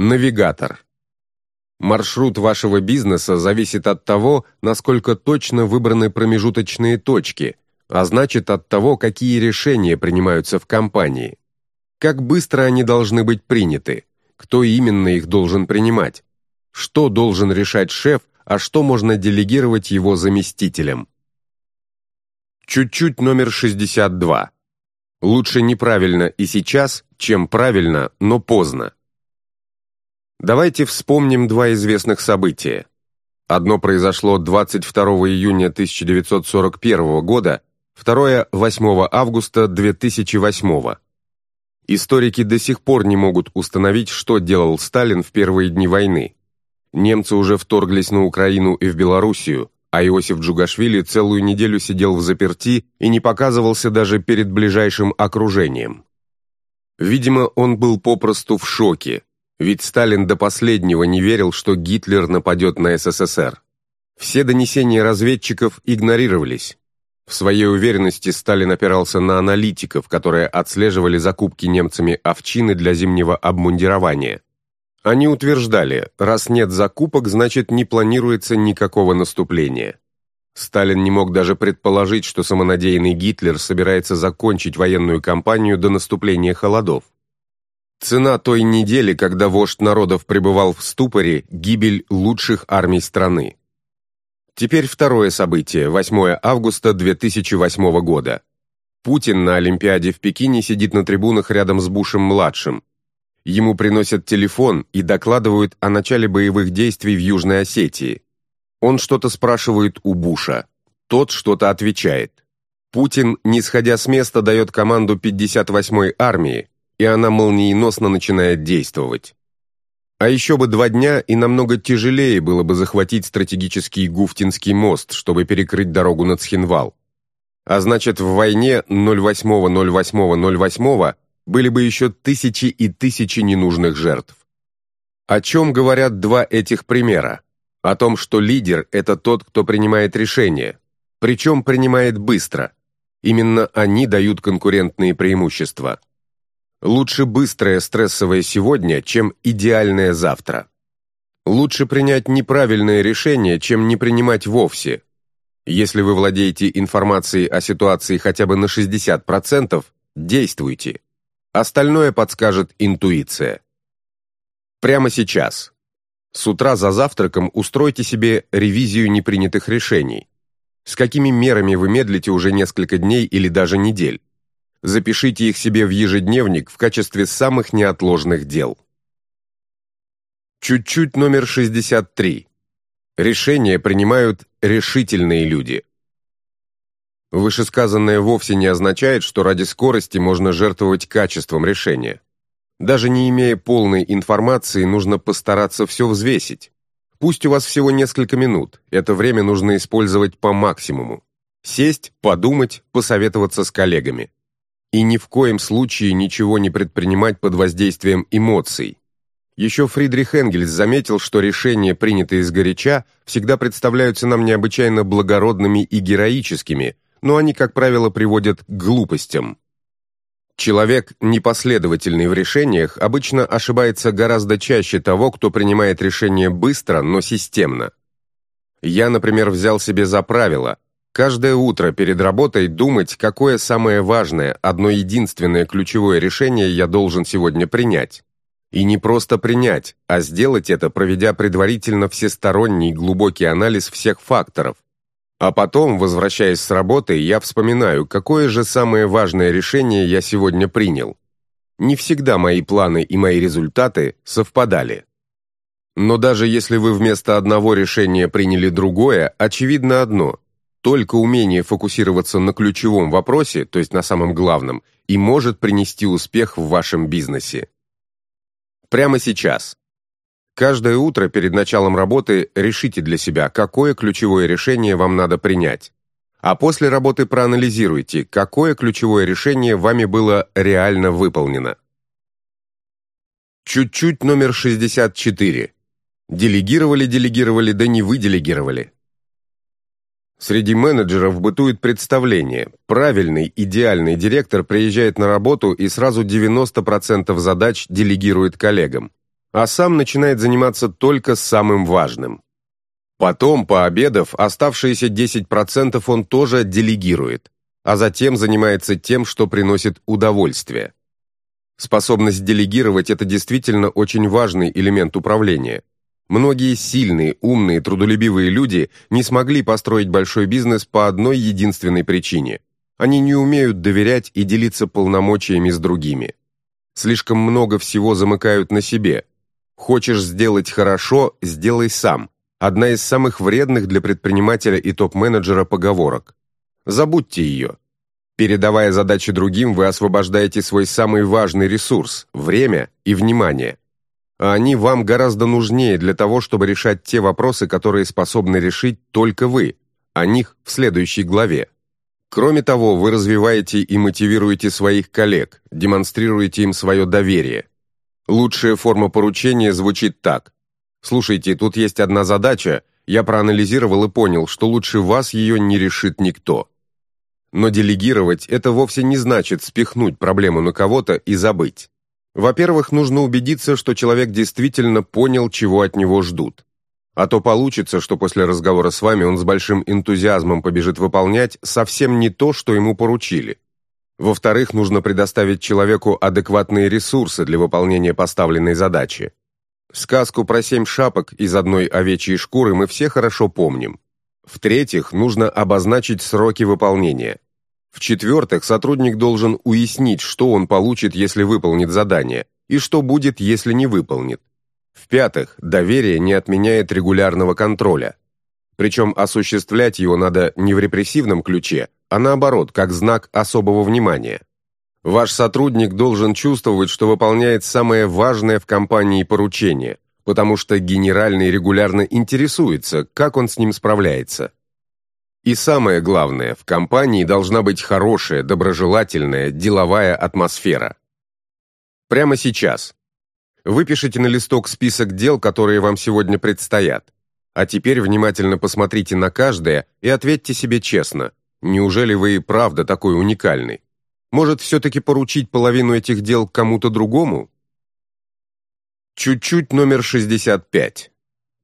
Навигатор. Маршрут вашего бизнеса зависит от того, насколько точно выбраны промежуточные точки, а значит от того, какие решения принимаются в компании. Как быстро они должны быть приняты, кто именно их должен принимать, что должен решать шеф, а что можно делегировать его заместителям. Чуть-чуть номер 62. Лучше неправильно и сейчас, чем правильно, но поздно. Давайте вспомним два известных события. Одно произошло 22 июня 1941 года, второе – 8 августа 2008 Историки до сих пор не могут установить, что делал Сталин в первые дни войны. Немцы уже вторглись на Украину и в Белоруссию, а Иосиф Джугашвили целую неделю сидел в заперти и не показывался даже перед ближайшим окружением. Видимо, он был попросту в шоке, ведь Сталин до последнего не верил, что Гитлер нападет на СССР. Все донесения разведчиков игнорировались. В своей уверенности Сталин опирался на аналитиков, которые отслеживали закупки немцами овчины для зимнего обмундирования. Они утверждали, раз нет закупок, значит не планируется никакого наступления. Сталин не мог даже предположить, что самонадеянный Гитлер собирается закончить военную кампанию до наступления холодов. Цена той недели, когда вождь народов пребывал в ступоре, гибель лучших армий страны. Теперь второе событие, 8 августа 2008 года. Путин на Олимпиаде в Пекине сидит на трибунах рядом с Бушем-младшим. Ему приносят телефон и докладывают о начале боевых действий в Южной Осетии. Он что-то спрашивает у Буша. Тот что-то отвечает. Путин, не сходя с места, дает команду 58-й армии, и она молниеносно начинает действовать. А еще бы два дня, и намного тяжелее было бы захватить стратегический Гуфтинский мост, чтобы перекрыть дорогу на Цхинвал. А значит, в войне 08-08-08 были бы еще тысячи и тысячи ненужных жертв. О чем говорят два этих примера? О том, что лидер – это тот, кто принимает решения, причем принимает быстро. Именно они дают конкурентные преимущества. Лучше быстрое стрессовое сегодня, чем идеальное завтра. Лучше принять неправильное решение, чем не принимать вовсе. Если вы владеете информацией о ситуации хотя бы на 60%, действуйте. Остальное подскажет интуиция. Прямо сейчас. С утра за завтраком устройте себе ревизию непринятых решений. С какими мерами вы медлите уже несколько дней или даже недель? Запишите их себе в ежедневник в качестве самых неотложных дел. Чуть-чуть номер 63. Решения принимают решительные люди. Вышесказанное вовсе не означает, что ради скорости можно жертвовать качеством решения. Даже не имея полной информации, нужно постараться все взвесить. Пусть у вас всего несколько минут, это время нужно использовать по максимуму. Сесть, подумать, посоветоваться с коллегами и ни в коем случае ничего не предпринимать под воздействием эмоций. Еще Фридрих Энгельс заметил, что решения, принятые сгоряча, всегда представляются нам необычайно благородными и героическими, но они, как правило, приводят к глупостям. Человек, непоследовательный в решениях, обычно ошибается гораздо чаще того, кто принимает решения быстро, но системно. Я, например, взял себе за правило – Каждое утро перед работой думать, какое самое важное, одно единственное ключевое решение я должен сегодня принять. И не просто принять, а сделать это, проведя предварительно всесторонний глубокий анализ всех факторов. А потом, возвращаясь с работы, я вспоминаю, какое же самое важное решение я сегодня принял. Не всегда мои планы и мои результаты совпадали. Но даже если вы вместо одного решения приняли другое, очевидно одно – только умение фокусироваться на ключевом вопросе, то есть на самом главном, и может принести успех в вашем бизнесе. Прямо сейчас. Каждое утро перед началом работы решите для себя, какое ключевое решение вам надо принять. А после работы проанализируйте, какое ключевое решение вами было реально выполнено. Чуть-чуть номер 64. Делегировали, делегировали, да не вы делегировали. Среди менеджеров бытует представление. Правильный, идеальный директор приезжает на работу и сразу 90% задач делегирует коллегам. а сам начинает заниматься только самым важным. Потом, пообедав, оставшиеся 10% он тоже делегирует, а затем занимается тем, что приносит удовольствие. Способность делегировать – это действительно очень важный элемент управления. Многие сильные, умные, трудолюбивые люди не смогли построить большой бизнес по одной единственной причине. Они не умеют доверять и делиться полномочиями с другими. Слишком много всего замыкают на себе. Хочешь сделать хорошо – сделай сам. Одна из самых вредных для предпринимателя и топ-менеджера поговорок. Забудьте ее. Передавая задачи другим, вы освобождаете свой самый важный ресурс – время и внимание. А они вам гораздо нужнее для того, чтобы решать те вопросы, которые способны решить только вы, о них в следующей главе. Кроме того, вы развиваете и мотивируете своих коллег, демонстрируете им свое доверие. Лучшая форма поручения звучит так. «Слушайте, тут есть одна задача, я проанализировал и понял, что лучше вас ее не решит никто». Но делегировать – это вовсе не значит спихнуть проблему на кого-то и забыть. Во-первых, нужно убедиться, что человек действительно понял, чего от него ждут. А то получится, что после разговора с вами он с большим энтузиазмом побежит выполнять совсем не то, что ему поручили. Во-вторых, нужно предоставить человеку адекватные ресурсы для выполнения поставленной задачи. Сказку про семь шапок из одной овечьей шкуры мы все хорошо помним. В-третьих, нужно обозначить сроки выполнения. В-четвертых, сотрудник должен уяснить, что он получит, если выполнит задание, и что будет, если не выполнит. В-пятых, доверие не отменяет регулярного контроля. Причем осуществлять его надо не в репрессивном ключе, а наоборот, как знак особого внимания. Ваш сотрудник должен чувствовать, что выполняет самое важное в компании поручение, потому что генеральный регулярно интересуется, как он с ним справляется. И самое главное, в компании должна быть хорошая, доброжелательная, деловая атмосфера. Прямо сейчас, Выпишите на листок список дел, которые вам сегодня предстоят. А теперь внимательно посмотрите на каждое и ответьте себе честно, неужели вы и правда такой уникальный? Может, все-таки поручить половину этих дел кому-то другому? Чуть-чуть номер 65.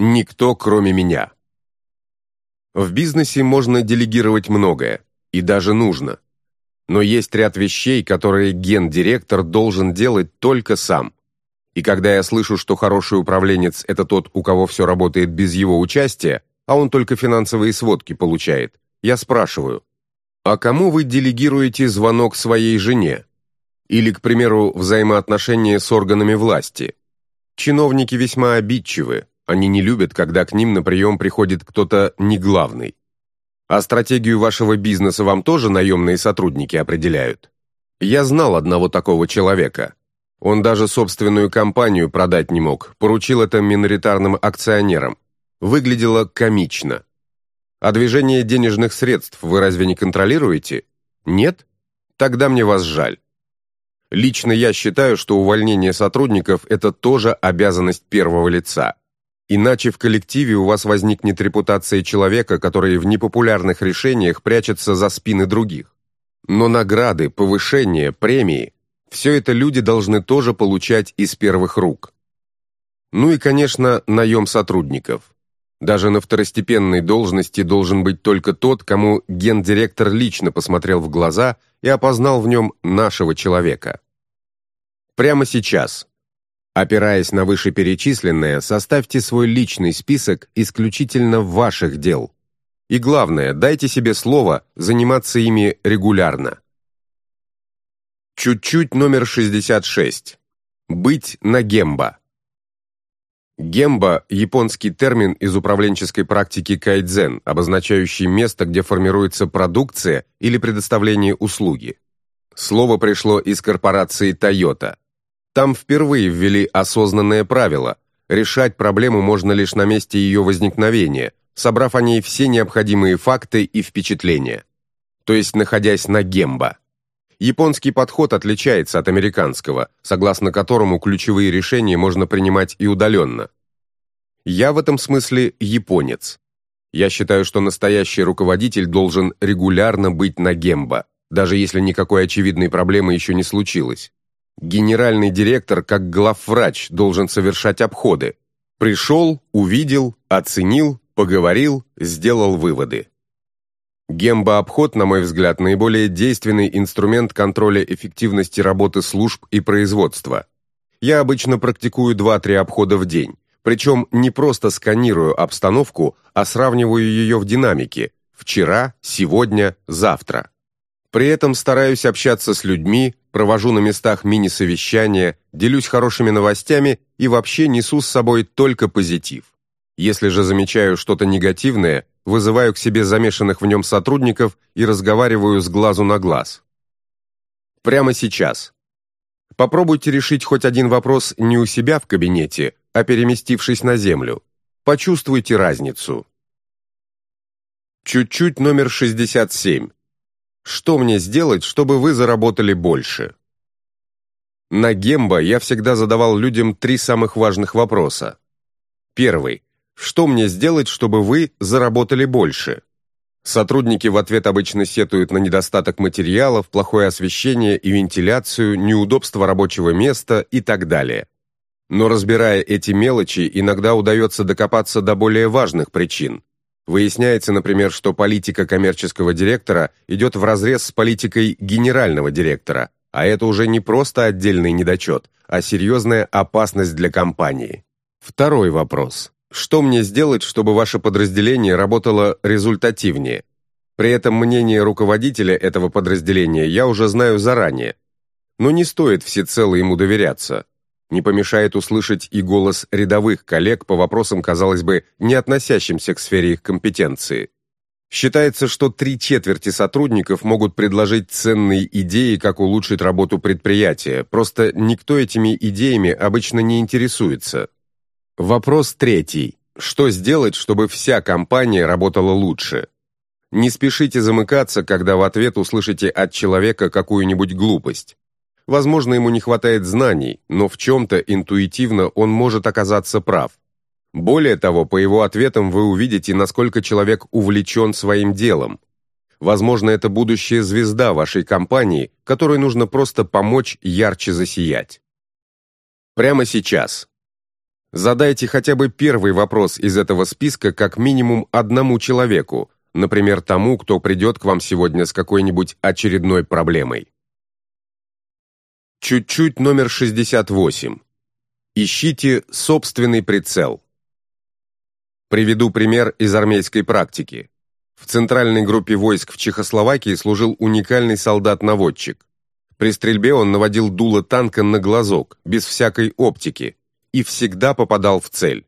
Никто, кроме меня. В бизнесе можно делегировать многое, и даже нужно. Но есть ряд вещей, которые гендиректор должен делать только сам – и когда я слышу, что хороший управленец – это тот, у кого все работает без его участия, а он только финансовые сводки получает, я спрашиваю, а кому вы делегируете звонок своей жене? Или, к примеру, взаимоотношения с органами власти? Чиновники весьма обидчивы, они не любят, когда к ним на прием приходит кто-то не главный. А стратегию вашего бизнеса вам тоже наемные сотрудники определяют? Я знал одного такого человека – он даже собственную компанию продать не мог, поручил это миноритарным акционерам. Выглядело комично. А движение денежных средств вы разве не контролируете? Нет? Тогда мне вас жаль. Лично я считаю, что увольнение сотрудников – это тоже обязанность первого лица. Иначе в коллективе у вас возникнет репутация человека, который в непопулярных решениях прячется за спины других. Но награды, повышения, премии все это люди должны тоже получать из первых рук. Ну и, конечно, наем сотрудников. Даже на второстепенной должности должен быть только тот, кому гендиректор лично посмотрел в глаза и опознал в нем нашего человека. Прямо сейчас, опираясь на вышеперечисленное, составьте свой личный список исключительно ваших дел. И главное, дайте себе слово заниматься ими регулярно. Чуть-чуть номер 66. Быть на гемба. Гемба – японский термин из управленческой практики кайдзен, обозначающий место, где формируется продукция или предоставление услуги. Слово пришло из корпорации Toyota. Там впервые ввели осознанное правило – решать проблему можно лишь на месте ее возникновения, собрав о ней все необходимые факты и впечатления. То есть находясь на гемба. Японский подход отличается от американского, согласно которому ключевые решения можно принимать и удаленно. Я в этом смысле японец. Я считаю, что настоящий руководитель должен регулярно быть на гембо, даже если никакой очевидной проблемы еще не случилось. Генеральный директор, как главврач, должен совершать обходы. Пришел, увидел, оценил, поговорил, сделал выводы. Гембообход, на мой взгляд, наиболее действенный инструмент контроля эффективности работы служб и производства. Я обычно практикую 2-3 обхода в день, причем не просто сканирую обстановку, а сравниваю ее в динамике – вчера, сегодня, завтра. При этом стараюсь общаться с людьми, провожу на местах мини-совещания, делюсь хорошими новостями и вообще несу с собой только позитив. Если же замечаю что-то негативное, вызываю к себе замешанных в нем сотрудников и разговариваю с глазу на глаз. Прямо сейчас. Попробуйте решить хоть один вопрос не у себя в кабинете, а переместившись на землю. Почувствуйте разницу. Чуть-чуть номер 67. Что мне сделать, чтобы вы заработали больше? На Гембо я всегда задавал людям три самых важных вопроса. Первый. Что мне сделать, чтобы вы заработали больше? Сотрудники в ответ обычно сетуют на недостаток материалов, плохое освещение и вентиляцию, неудобство рабочего места и так далее. Но разбирая эти мелочи, иногда удается докопаться до более важных причин. Выясняется, например, что политика коммерческого директора идет вразрез с политикой генерального директора, а это уже не просто отдельный недочет, а серьезная опасность для компании. Второй вопрос. Что мне сделать, чтобы ваше подразделение работало результативнее? При этом мнение руководителя этого подразделения я уже знаю заранее. Но не стоит всецело ему доверяться. Не помешает услышать и голос рядовых коллег по вопросам, казалось бы, не относящимся к сфере их компетенции. Считается, что три четверти сотрудников могут предложить ценные идеи, как улучшить работу предприятия, просто никто этими идеями обычно не интересуется. Вопрос третий. Что сделать, чтобы вся компания работала лучше? Не спешите замыкаться, когда в ответ услышите от человека какую-нибудь глупость. Возможно, ему не хватает знаний, но в чем-то интуитивно он может оказаться прав. Более того, по его ответам вы увидите, насколько человек увлечен своим делом. Возможно, это будущая звезда вашей компании, которой нужно просто помочь ярче засиять. Прямо сейчас, Задайте хотя бы первый вопрос из этого списка как минимум одному человеку, например, тому, кто придет к вам сегодня с какой-нибудь очередной проблемой. Чуть-чуть номер 68. Ищите собственный прицел. Приведу пример из армейской практики. В центральной группе войск в Чехословакии служил уникальный солдат-наводчик. При стрельбе он наводил дуло танка на глазок, без всякой оптики, и всегда попадал в цель.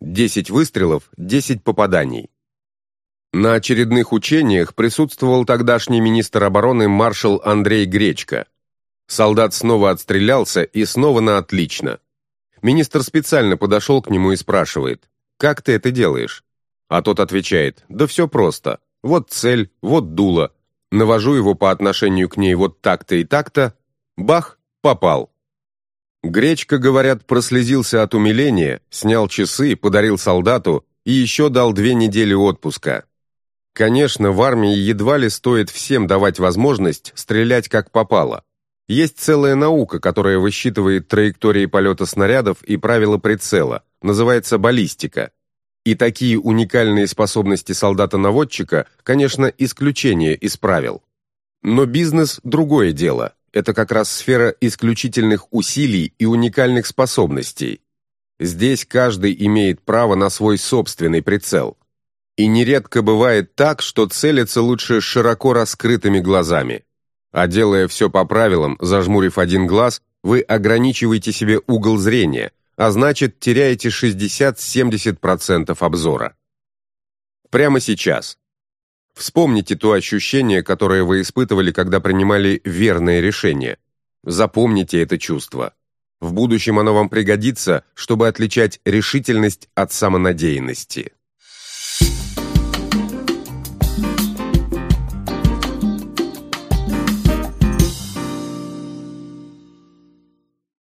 10 выстрелов, 10 попаданий. На очередных учениях присутствовал тогдашний министр обороны маршал Андрей Гречко. Солдат снова отстрелялся и снова на отлично. Министр специально подошел к нему и спрашивает, «Как ты это делаешь?» А тот отвечает, «Да все просто. Вот цель, вот дуло. Навожу его по отношению к ней вот так-то и так-то. Бах, попал. Гречка, говорят, прослезился от умиления, снял часы, подарил солдату и еще дал две недели отпуска. Конечно, в армии едва ли стоит всем давать возможность стрелять как попало. Есть целая наука, которая высчитывает траектории полета снарядов и правила прицела, называется баллистика. И такие уникальные способности солдата-наводчика, конечно, исключение из правил. Но бизнес – другое дело это как раз сфера исключительных усилий и уникальных способностей. Здесь каждый имеет право на свой собственный прицел. И нередко бывает так, что целится лучше широко раскрытыми глазами. А делая все по правилам, зажмурив один глаз, вы ограничиваете себе угол зрения, а значит теряете 60-70% обзора. Прямо сейчас Вспомните то ощущение, которое вы испытывали, когда принимали верное решение. Запомните это чувство. В будущем оно вам пригодится, чтобы отличать решительность от самонадеянности.